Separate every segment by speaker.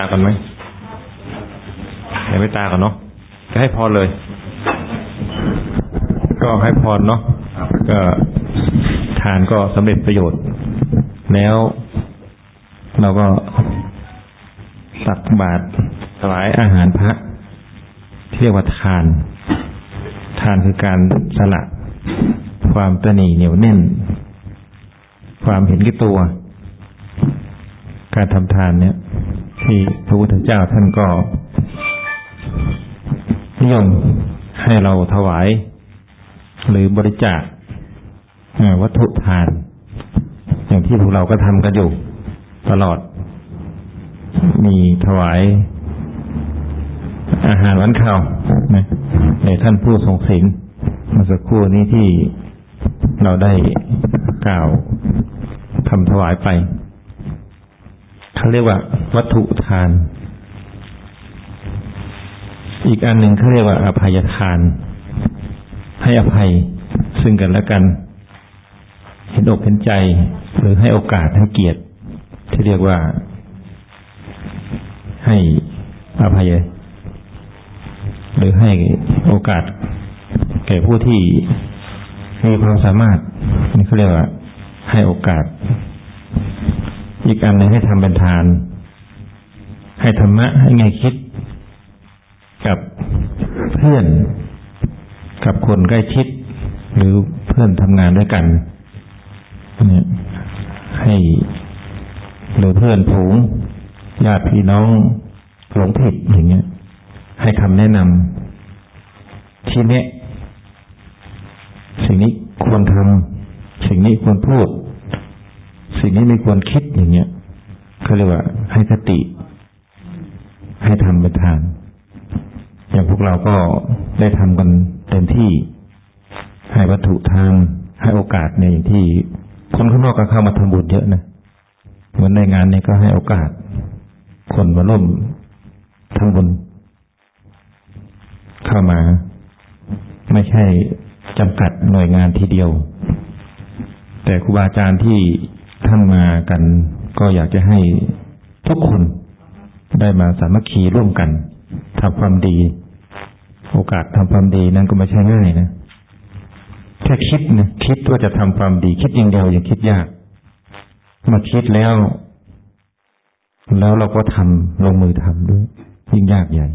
Speaker 1: ตากันไหมเห็นไม่ตากันเนาะจะให้พรเลย ก็ให้พรเนาะก็ทานก็สำเร็จประโยชน์ แล้วเราก็ตักบาตรถวายอาหารพระที่เรียกว่าทาน ทานคือการสละ ความตนีเหนียวแน่น ความเห็นแก่ตัว การทำทานเนี่ย ที่พระพุทธเจ้าท่านก็นิยมให้เราถวาย หรือบริจาควัตถุทาน อย่างที่พวกเราก็ทำกันอยู่ตลอด มีถวายอาหารวันข้าวนะในท่านผู้ทรงศีลเมื่อสักครู่นี้ที่เราได้กล่าวทำถวายไป เขาเรียกว่า วัตถุทาน อีกอันหนึ่งเขาเรียกว่า อภัยทาน ให้อภัยซึ่งกันและกัน เห็นอกเห็นใจ หรือให้โอกาสให้เกียรติ ที่เรียกว่า ให้อภัย หรือให้โอกาส แก่ผู้ที่มีความสามารถนี่เขาเรียกว่า ให้โอกาส อีกอันหนึ่งให้ทำเป็นทาน ให้ธรรมะให้ไงคิด กับเพื่อน กับคนใกล้ชิด หรือเพื่อนทำงานด้วยกันเนี่ยให้หรือเพื่อนผูงญาติพี่น้องหลงผิดอย่างเงี้ย ให้คำแนะนำที่เนี้ยสิ่งนี้ควรทำสิ่งนี้ควรพูด สิ่งนี้ไม่ควรคิดอย่างเงี้ยเขาเรียกว่า ให้คติ ให้ทำเป็นทาน อย่างพวกเราก็ได้ทำกันเต็มที่ ให้วัตถุทาน ให้โอกาสในอย่างที่ คนข้างนอกก็เข้ามาทำบุญเยอะนะเหมือนในงานนี้ก็ให้โอกาส คนมาร่วมทำบุญเข้ามา ไม่ใช่จำกัดหน่วยงานทีเดียว แต่ครูบาอาจารย์ที่ ท่านมากัน ก็อยากจะให้ทุกคนได้มาสามัคคีร่วมกันทำความดี โอกาสทำความดีนั้นก็ไม่ใช่ง่ายนะแค่คิดนะคิดว่าจะทำความดี คิดอย่างเดียวยังคิดยากมาคิดแล้ว แล้วเราก็ทำลงมือทำด้วยยิ่งยากใหญ่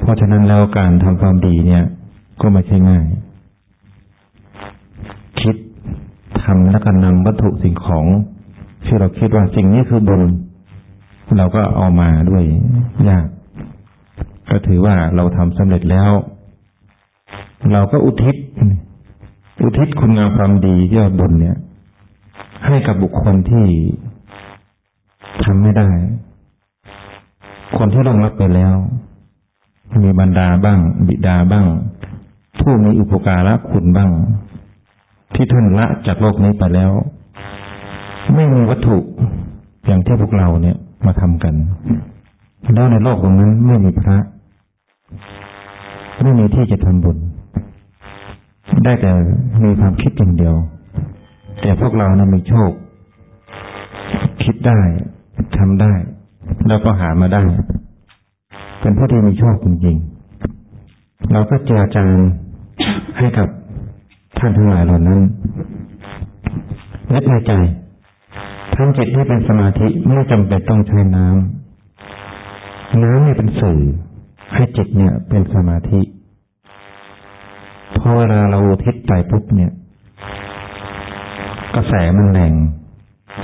Speaker 1: เพราะฉะนั้นแล้วการทำความดีเนี่ย ก็ไม่ใช่ง่าย คิด ทำแล้วก็นำวัตถุสิ่งของที่เราคิดว่าสิ่งนี้คือบุญเราก็เอามาด้วยยาก ก็ถือว่าเราทำสำเร็จแล้ว เราก็อุทิศ อุทิศคุณงามความดีที่เราบุญเนี่ย ให้กับบุคคลที่ทำไม่ได้ คนที่ลงรับไปแล้ว มีบรรดาบ้าง บิดาบ้าง ผู้มีอุปการะคุณบ้าง ที่ท่านละจากโลกนี้ไปแล้ว ไม่มีวัตถุอย่างที่พวกเราเนี่ยมาทำกันแล้วในโลกตรงนั้นไม่มีพระ ไม่มีที่จะทำบุญ ได้แต่มีความคิดอย่างเดียว แต่พวกเรานะมีโชค คิดได้ทำได้ แล้วก็หามาได้ เป็นผู้ที่มีโชคจริงๆเราก็เจรจาให้กับ ท่านทั้งหลายเหล่านั้นและในใจทำจิตให้เป็นสมาธิไม่จำเป็นต้องใช้น้ำน้ำเนี่ยเป็นสื่อ ให้จิตเนี่ย เป็นสมาธิพอเวลาเราทิศไปปุ๊บเนี่ย กระแสมันแรง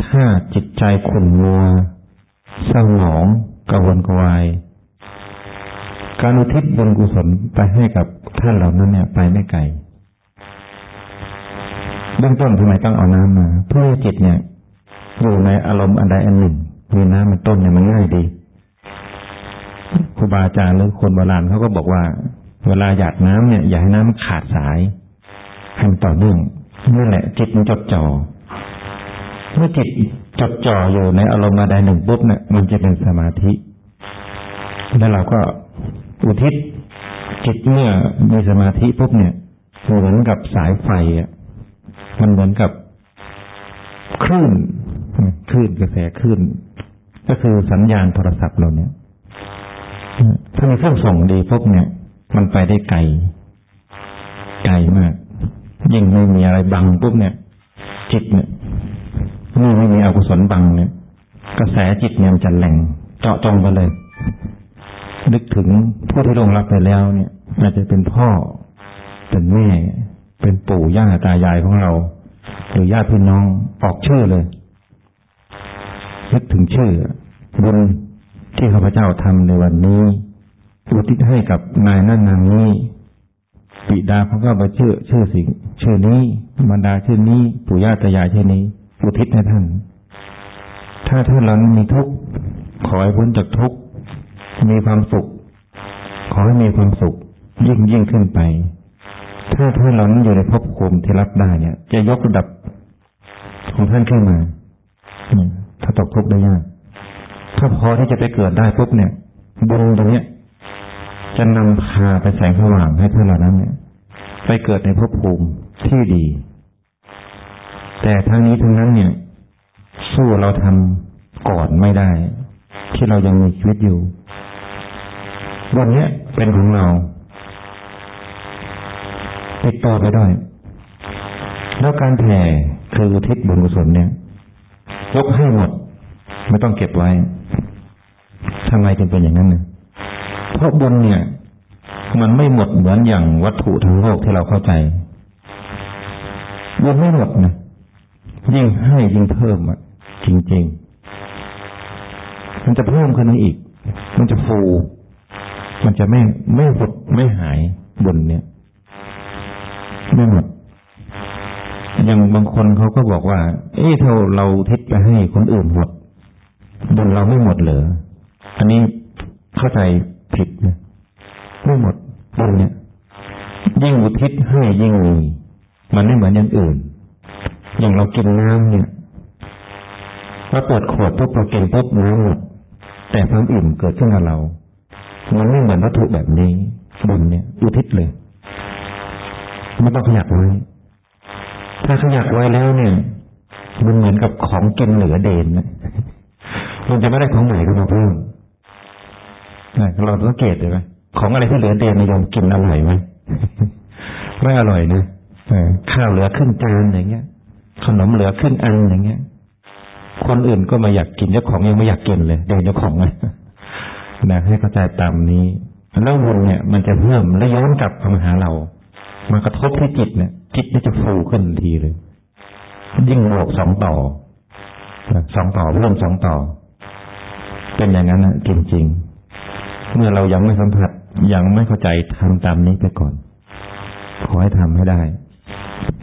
Speaker 1: ถ้าจิตใจขุ่นมัวเศร้าหมองกระวนกระวาย การอุทิศบุญกุศลไปให้กับท่านเหล่านั้นเนี่ย ไปไม่ไกล เบื้องต้นทำไมต้องเอาน้ำมาเพื่อจิตเนี่ยอยู่ในอารมณ์อันใดอันหนึ่งมีน้ำเป็นต้นเนี่ยมันง่ายดีครูบาอาจารย์หรือคนโบราณเขาก็บอกว่า เวลาอยากน้ำเนี่ยอย่าให้น้ำมันขาดสายให้มันต่อเนื่องนี่แหละ จิตมันจดจ่อเมื่อจิตจดจ่ออยู่ในอารมณ์ใดหนึ่งปุ๊บเนี่ยมันจะเป็นสมาธิแล้วเราก็อุทิศจิตเมื่อมีสมาธิปุ๊บเนี่ยเหมือนกับสายไฟอะ มันเหมือนกับคลื่นคลื่นกระแสคลื่น ก็คือสัญญาณโทรศัพท์เราเนี่ยถ้ามีเครื่องส่งดีปุ๊บเนี่ย มันไปได้ไกลไกลมากยิ่งไม่มีอะไรบังปุ๊บเนี่ย จิตเนี่ยนี่ไม่มีอกุศลบังเนี่ย กระแสจิตเนี่ยจะแหล่งเจาะจงไปเลย นึกถึงผู้ที่ลงรับไปแล้วเนี่ยอาจจะเป็นพ่อเป็นแม่ เป็นปู่ย่าตายายของเราหรือญาติพี่น้องออกชื่อเลยนึกถึงชื่อบุญที่ข้าพเจ้าทำในวันนี้อุทิศให้กับนายนั่นนางนี้ปิดาเขาก็มาชื่อ ชื่อสิ่งชื่อนี้บรรดาชื่อนี้ปู่ย่าตายายชื่อนี้อุทิศให้ท่าน ถ้าท่านเรามีทุกข์ขอให้พ้นจากทุกข์มีความสุข ขอให้มีความสุขยิ่งยิ่งขึ้นไป ถ้าท่านเรานั้นอยู่ในภพภูมิที่รับได้เนี่ย จะยกระดับของท่านขึ้นมาถ้าตกทุกข์ได้ยากถ้าพอที่จะไปเกิดได้ปุ๊บเนี่ยบุญตรงนี้จะนำพาไปแสงสว่างให้ท่านเหล่านั้น เนี่ย ไปเกิดในภพภูมิที่ดี แต่ทั้งนี้ทั้งนั้นเนี่ย สู้เราทำก่อนไม่ได้ ที่เรายังมีชีวิตอยู่ วันนี้เป็นของเรา ติดต่อไปด้วย แล้วการแผ่คืออุทิศบุญกุศลเนี่ยยกให้หมด ไม่ต้องเก็บไว้ทำไมจึงเป็นอย่างนั้นเนี่ยเพราะบุญเนี่ย มันไม่หมดเหมือนอย่างวัตถุทั้งโลกที่เราเข้าใจบุญไม่หมดนะยิ่งให้ยิ่งเพิ่มอะจริง ๆ มันจะเพิ่มขึ้นมาอีก มันจะฟู มันจะไม่ไม่หดไม่หายบุญเนี่ย ไม่หมดอย่างบางคนเขาก็บอกว่า เอ๊ะถ้าเราทิศไปให้คนอื่นหมดบุญเราไม่หมดเหรออันนี้เข้าใจผิดนะไม่หมดบุญเนี่ยยิ่งอุทิศให้ยิ่งมีมันไม่เหมือนอย่างอื่น อย่างเรากินน้ำเนี่ยเราเปิดขวดปุ๊บเรากินปุ๊บน้ำหมดแต่ความอิ่มเกิดขึ้นกับเรา มันไม่เหมือนวัตถุแบบนี้บุญเนี่ย อุทิศเลย ไม่ต้องขยับไว้ ถ้าขยับไว้แล้วเนี่ย มันเหมือนกับของกินเหลือเดนนมันจะไม่ได้ของใหม่ขึ้นมาเพิ่มเราสังเกตเลยไหมของอะไรที่เหลือเดนนิยมกินอร่อยไหมไม่อร่อยนะข้าวเหลือขึ้นจานอย่างเงี้ย ขนมเหลือขึ้นอันอย่างเงี้ย คนอื่นก็มาอยากกินเจ้าของยังไม่อยากกินเลยเดนเจ้าของเลยนะให้เข้าใจตามนี้ แล้วบุญเนี่ย มันจะเพิ่มแล้วย้อนกลับมาหาเรา มากระทบที่จิตเนี่ย จิตนี่จะฟูขึ้นทีเลย ยิ่งบวกสองต่อสองต่อเพิ่มสองต่อ เป็นอย่างนั้นนะจริงๆ เมื่อเรายังไม่สัมผัสยังไม่เข้าใจทำตามนี้ไปก่อน ขอให้ทำให้ได้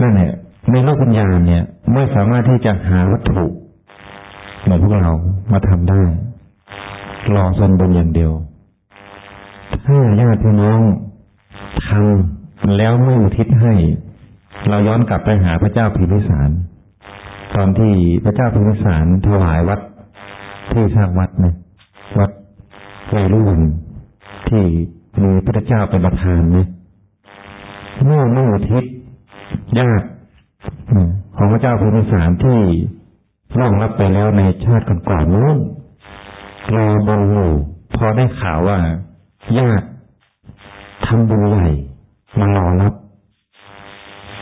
Speaker 1: นั่นแหละในโลกปัญญาเนี่ย ไม่สามารถที่จะหาวัตถุเหมือนพวกเรามาทำได้รอส่วนบุญอย่างเดียว ถ้าญาติพี่น้องทำ แล้วไม่อุทิศให้ เราย้อนกลับไปหาพระเจ้าพิมพิสาร ตอนที่พระเจ้าพิมพิสารถวายวัดที่สร้างวัดนะวัดไวรุ่นที่มีพระเจ้าเป็นประธานนะเมื่อไม่อุทิศญาติของพระเจ้าพิมพิสารที่ล่วงรับไปแล้วในชาติก่อนๆนู้นรอบนอยู่พอได้ข่าวว่าญาติทำบุญใหญ่ มารอรับ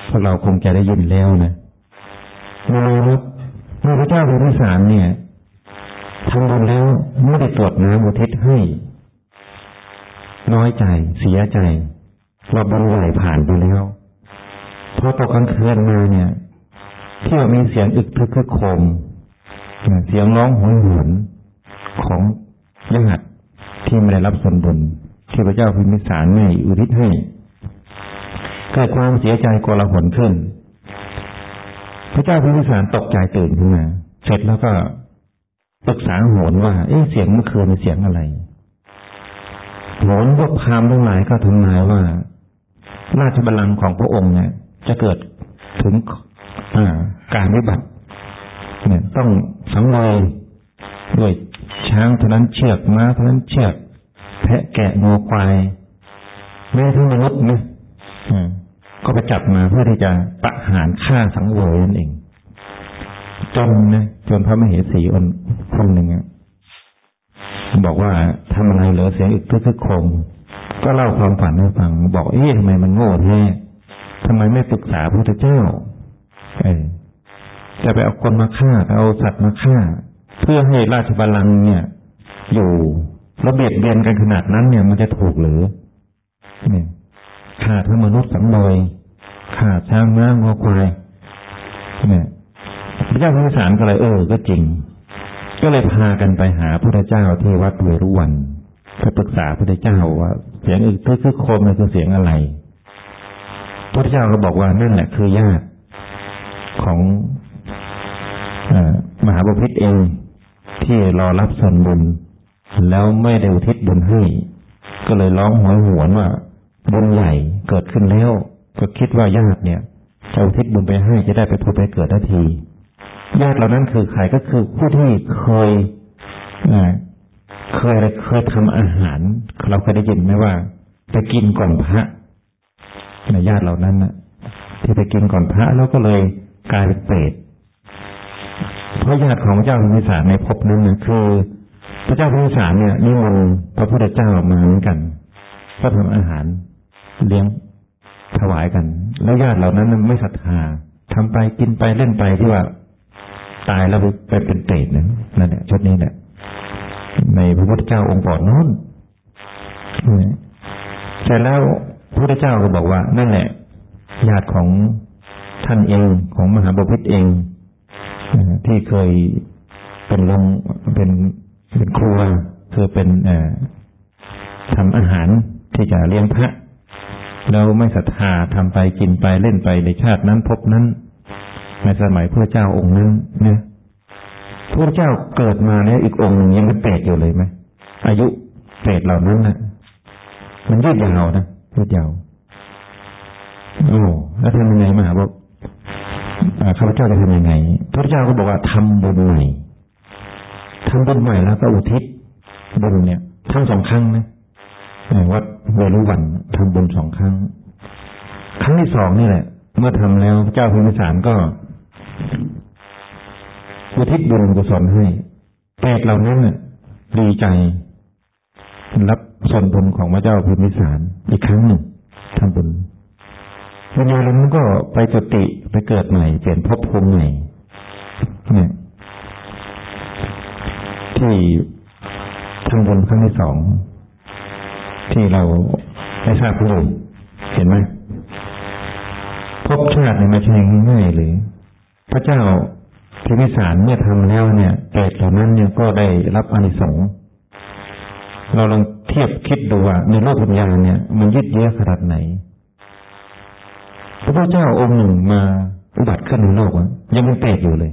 Speaker 1: พวกเราคงจะได้ยินแล้วนะมารอรับพระเจ้าพิมพิสารเนี่ยทำบุญแล้วไม่ได้ตรวจน้ำอุทิศให้ น้อยใจ เสียใจว่าบุญใหญ่ผ่านไปแล้วพอตกกลางคืนมาเนี่ยที่ว่ามีเสียงอึกทึกคึกโคมเสียงร้องหวนหวนของญาติที่ไม่ได้รับส่วนบุญที่พระเจ้าพิมพิสารไม่อุทิศให้ เกิดความเสียใจกลาหนขึ้น พระเจ้าพิมพิสารตกใจตื่นขึ้นมาเสร็จแล้วก็ปรึกษาโหนว่า เอ๊ะเสียงเมื่อคืนเสียงอะไรโหนพวกพามทั้งหลายก็ทำนายว่า ราชบัลลังก์ของพระองค์เนี่ย จะเกิดถึงการวิบัติเนี่ย ต้องสังเวยด้วยช้างเท่านั้นเชือกม้าเท่านั้นเชือกแพะแกะงัวควายแม้ทั้งมนุษย์นะ ก็ไปจับมาเพื่อที่จะประหารฆ่าสังเวยนั่นเอง จนนะจนพระมเหสีอนคนหนึ่งบอกว่าทำอะไรเหลือเสียงอีกทึกคึกคมก็เล่าความฝันให้ฟัง บอกเอ๊ะทำไมมันโง่แท้ทำไมไม่ปรึกษาพระพุทธเจ้าเออจะไปเอาคนมาฆ่าเอาสัตว์มาฆ่า เพื่อให้ราชบัลลังก์เนี่ย อยู่ระเบียดเบียนกันขนาดนั้นเนี่ยมันจะถูกหรือเนี่ย ฆ่าทั้งมนุษย์สังเวยฆ่าช้างม้างัวควายเนี่ยพระเจ้าพิมพิสารก็เลยเออ ก็จริง ก็เลยพากันไปหาพระเจ้าที่วัดเวรุวันไปปรึกษาพระเจ้าว่า เสียงอึกทึกคือโคมมันคือเสียงอะไร พระเจ้าก็บอกว่านั่นแหละคือญาติของมหาบพิตรเองที่รอรับส่วนบุญ แล้วไม่ได้อุทิศบุญให้ ก็เลยร้องหวยหวนว่า บุญใหญ่เกิดขึ้นแล้ว ก็คิดว่าญาติเนี่ยจะอุทิศบุญไปให้จะได้ไปพูดไปเกิดทันที ญาติเหล่านั้นคือใครก็คือผู้ที่เคยเคยเคยทำอาหาร เราเคยได้ยินไหมว่าไปกินก่อนพระในญาติเหล่านั้นนะที่ไปกินก่อนพระแล้วก็เลยกลายเป็นเปรตพระญาติของพระเจ้าพิมิสารในภพนั้นนะคือ พระเจ้าพิมิสารเนี่ยนิมนต์พระพุทธเจ้ามาเหมือนกัน ก็ทำอาหาร เลี้ยงถวายกัน แล้วญาติเหล่านั้นไม่ศรัทธาทำไปกินไปเล่นไปที่ว่า ตายแล้วไปเป็นเปรตนั่นนั่นแหละชุดนี้เนี่ยในพระพุทธเจ้าองค์ก่อนนู้นเสร็จแล้วพระพุทธเจ้าก็บอกว่า นั่นแหละ ญาติของท่านเองของมหาบพิตรเองที่เคยเป็นลงเป็นเป็นครัวคือเป็นทำอาหารที่จะเลี้ยงพระ แล้วไม่ศรัทธาทำไปกินไปเล่นไปในชาตินั้นพบนั้น ในสมัยพระเจ้าองค์นั้นเนี่ยพระเจ้าเกิดมาแล้วอีกองค์หนึ่งยังเป็นเปรตอยู่เลยไหมอายุเปรตเหล่านั้นนะมันยืดยาวนะยืดยาวโอ้แล้วทำยังไงมาบอกข้าพเจ้าจะทำยังไง พระเจ้าก็บอกว่าทำบุญใหม่ทำบุญใหม่แล้วก็อุทิศบุญเนี่ยทั้งสองครั้งนะ วัดเวรุวันทำบุญสองครั้ง ครั้งที่สองนี่แหละ เมื่อทำแล้วเจ้าพิมพิสารก็อุทิศบุญกุศลให้แปดเหล่านั้นดีใจ รับส่วนบุญของพระเจ้าพิมพิสารอีกครั้งหนึ่งทำบุญวิญญาณนั้นก็ไปจุติไปเกิดใหม่เปลี่ยนภพภูมิใหม่เนี่ยที่ทำบุญครั้งที่สอง ที่เราได้ทราบรู้เห็นไหมภพชาติเนี่ยไม่ใช่ง่ายๆเลยพระเจ้าพิมิสารเมื่อทำแล้วเนี่ยเปรตเหล่านั้นเนี่ยก็ได้รับอานิสงส์เราลองเทียบคิดดูว่าในโลกปัญญาเนี่ย มันยืดเยื้อขนาดไหน พระพุทธเจ้าองค์หนึ่งมาอุบัติขึ้นในโลกยังเป็นเปรตอยู่เลย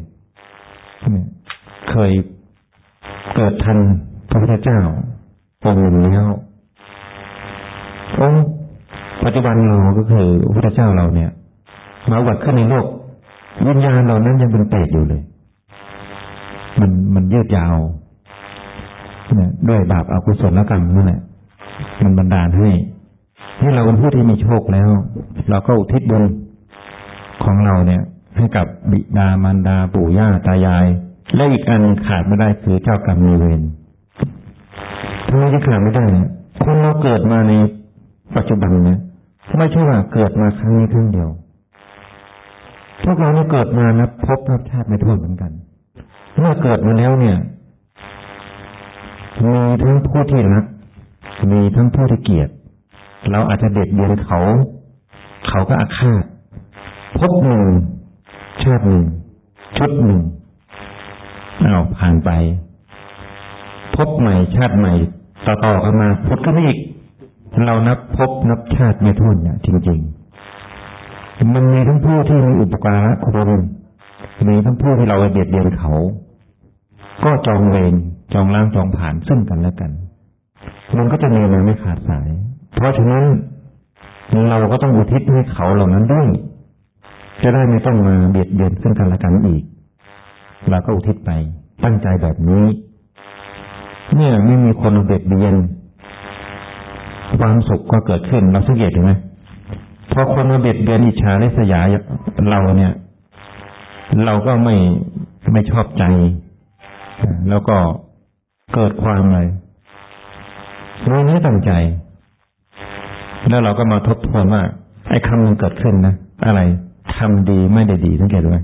Speaker 1: เคยเกิดทันพระพุทธเจ้าองค์หนึ่งแล้ว องปัจจุบันเราก็คือพระเจ้าเราเนี่ย มาอุบัติขึ้นในโลก วิญญาณเรานั้นยังเป็นเปรตอยู่เลย มันมันยืดยาวเนี่ยด้วยบาปอากุศลกรรมนั่นแหละมันบันดาลให้ที่เราเป็นผู้ที่มีโชคแล้ว เราก็อุทิศบุญของเราเนี่ย ให้กับบิดามารดาปู่ย่าตายาย และอีกอันขาดไม่ได้คือเจ้ากรรมมีเวรทำไมจะขาดไม่ได้คนเราเกิดมาใน ปัจจุบันเนี่ยไม่ใช่ว่าเกิดมาครั้งนี้ครั้งเดียว พวกเราเนี่ยเกิดมานับพบนับชาติไม่ถ้วนเหมือนกันเมื่อเกิดมาแล้วเนี่ย มีทั้งผู้ที่รัก มีทั้งผู้ที่เกลียด เราอาจจะเด็ดเดียนเขา เขาก็อาฆาต พบหนึ่งชาติหนึ่งชุดหนึ่งเอาผ่านไป พบใหม่ชาติใหม่ต่อๆกันมาพุทธก็อีก เรานับพบนับชาติไม่ท้วนเนี่ยจริง ๆ มันมีทั้งผู้ที่มีอุปการะคุณมีทั้งผู้ที่เราเบียดเบียนเขา ก็จองเวรจองล้างจองผ่านซึ่งกันและกัน มันก็จะมีมาไม่ขาดสาย เพราะฉะนั้นเราก็ต้องอุทิศให้เขาเหล่านั้นด้วย จะได้ไม่ต้องมาเบียดเบียนซึ่งกันและกันอีก เราก็อุทิศไปตั้งใจแบบนี้ เนี่ยไม่มีคนเบียดเบียน ความสุขก็เกิดขึ้นเราสังเกตดูไหมพอคนมาเบียดเบียนอิจฉาและสยายเราเนี่ย เราก็ไม่ไม่ชอบใจ แล้วก็เกิดความอะไรไม่ได้ตั้งใจ แล้วเราก็มาทบทวนว่าไอ้คำมันเกิดขึ้นนะอะไรทำดีไม่ได้ดีสังเกตไหม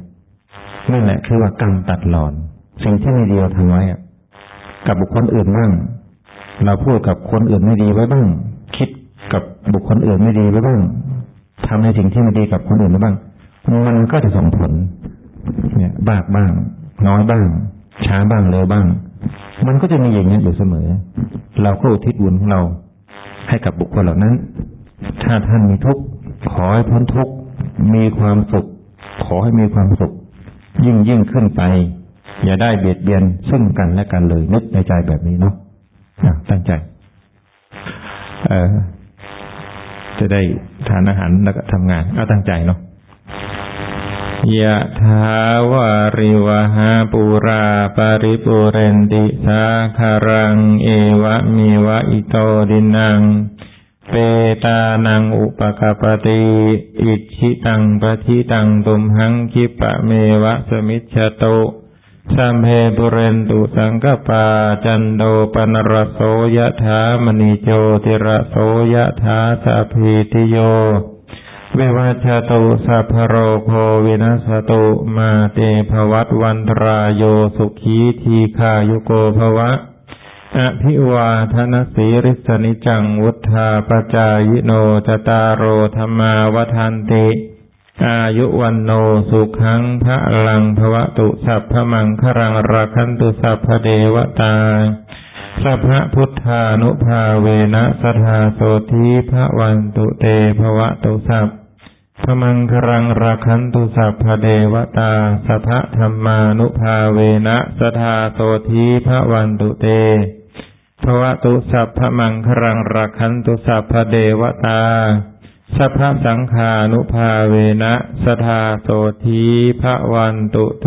Speaker 1: นั่นแหละคือว่ากรรมตัดหลอน สิ่งที่ไม่ดีเราทำไว้กับบุคคลอื่นบ้างเราพูดกับคนอื่นไม่ดีไว้บ้าง กับบุคคลอื่นไม่ดีไว้บ้างทำในสิ่งที่ไม่ดีกับคนอื่นไว้บ้าง มันก็จะส่งผล เนี่ยบากบ้าง น้อยบ้าง ช้าบ้างเร็วบ้าง มันก็จะมีอย่างนี้อยู่เสมอ เราก็อุทิศบุญของเราให้กับบุคคลเหล่านั้น ถ้าท่านมีทุกข์ขอให้พ้นทุกข์มีความสุข ขอให้มีความสุข ยิ่งยิ่งขึ้นไป อย่าได้เบียดเบียนซึ่งกันและกันเลยนึกในใจแบบนี้เนาะตั้งใจ เออ จะได้ทานอาหารแล้วก็ทำงาน เอาตั้งใจเนาะยะถาวาริวหาปุราปาริปุเรนติสาคารัง เอวะมีวะอิโตดินัง เปตานังอุปกปติอิชิตังปฏิตังตุมหังคิปะเมวะสมิชโต สัมเพปุเรนตุสังกปาจันโดปนรโสยะถามณีโจติระโสยะถาสัพพิติโยเววัชตุสัพพโรโควินัสตุมาเตภวัตวันตรายโยสุขีทีคายุโกภวะอภิวาทนสีริสนิจังวุธาปจายโนจตารโรธรรมาวทันติ อายุวันโนสุขังพระลังภวตุสัพพมังครังราคันตุสัพพเดวตาสัพพะพุทธานุภาเวนะสทาโสทีพระวันตุเตภวะตุสัพพมังครังราคันตุสัพพเดวตาสัพพะธรรมานุภาเวนะสทาโสทีพระวันตุเตภวะตุสัพพมังครังราคันตุสัพพเดวตา สัพพะสังขานุภาเวนะสทาโสทีพระวันตุเต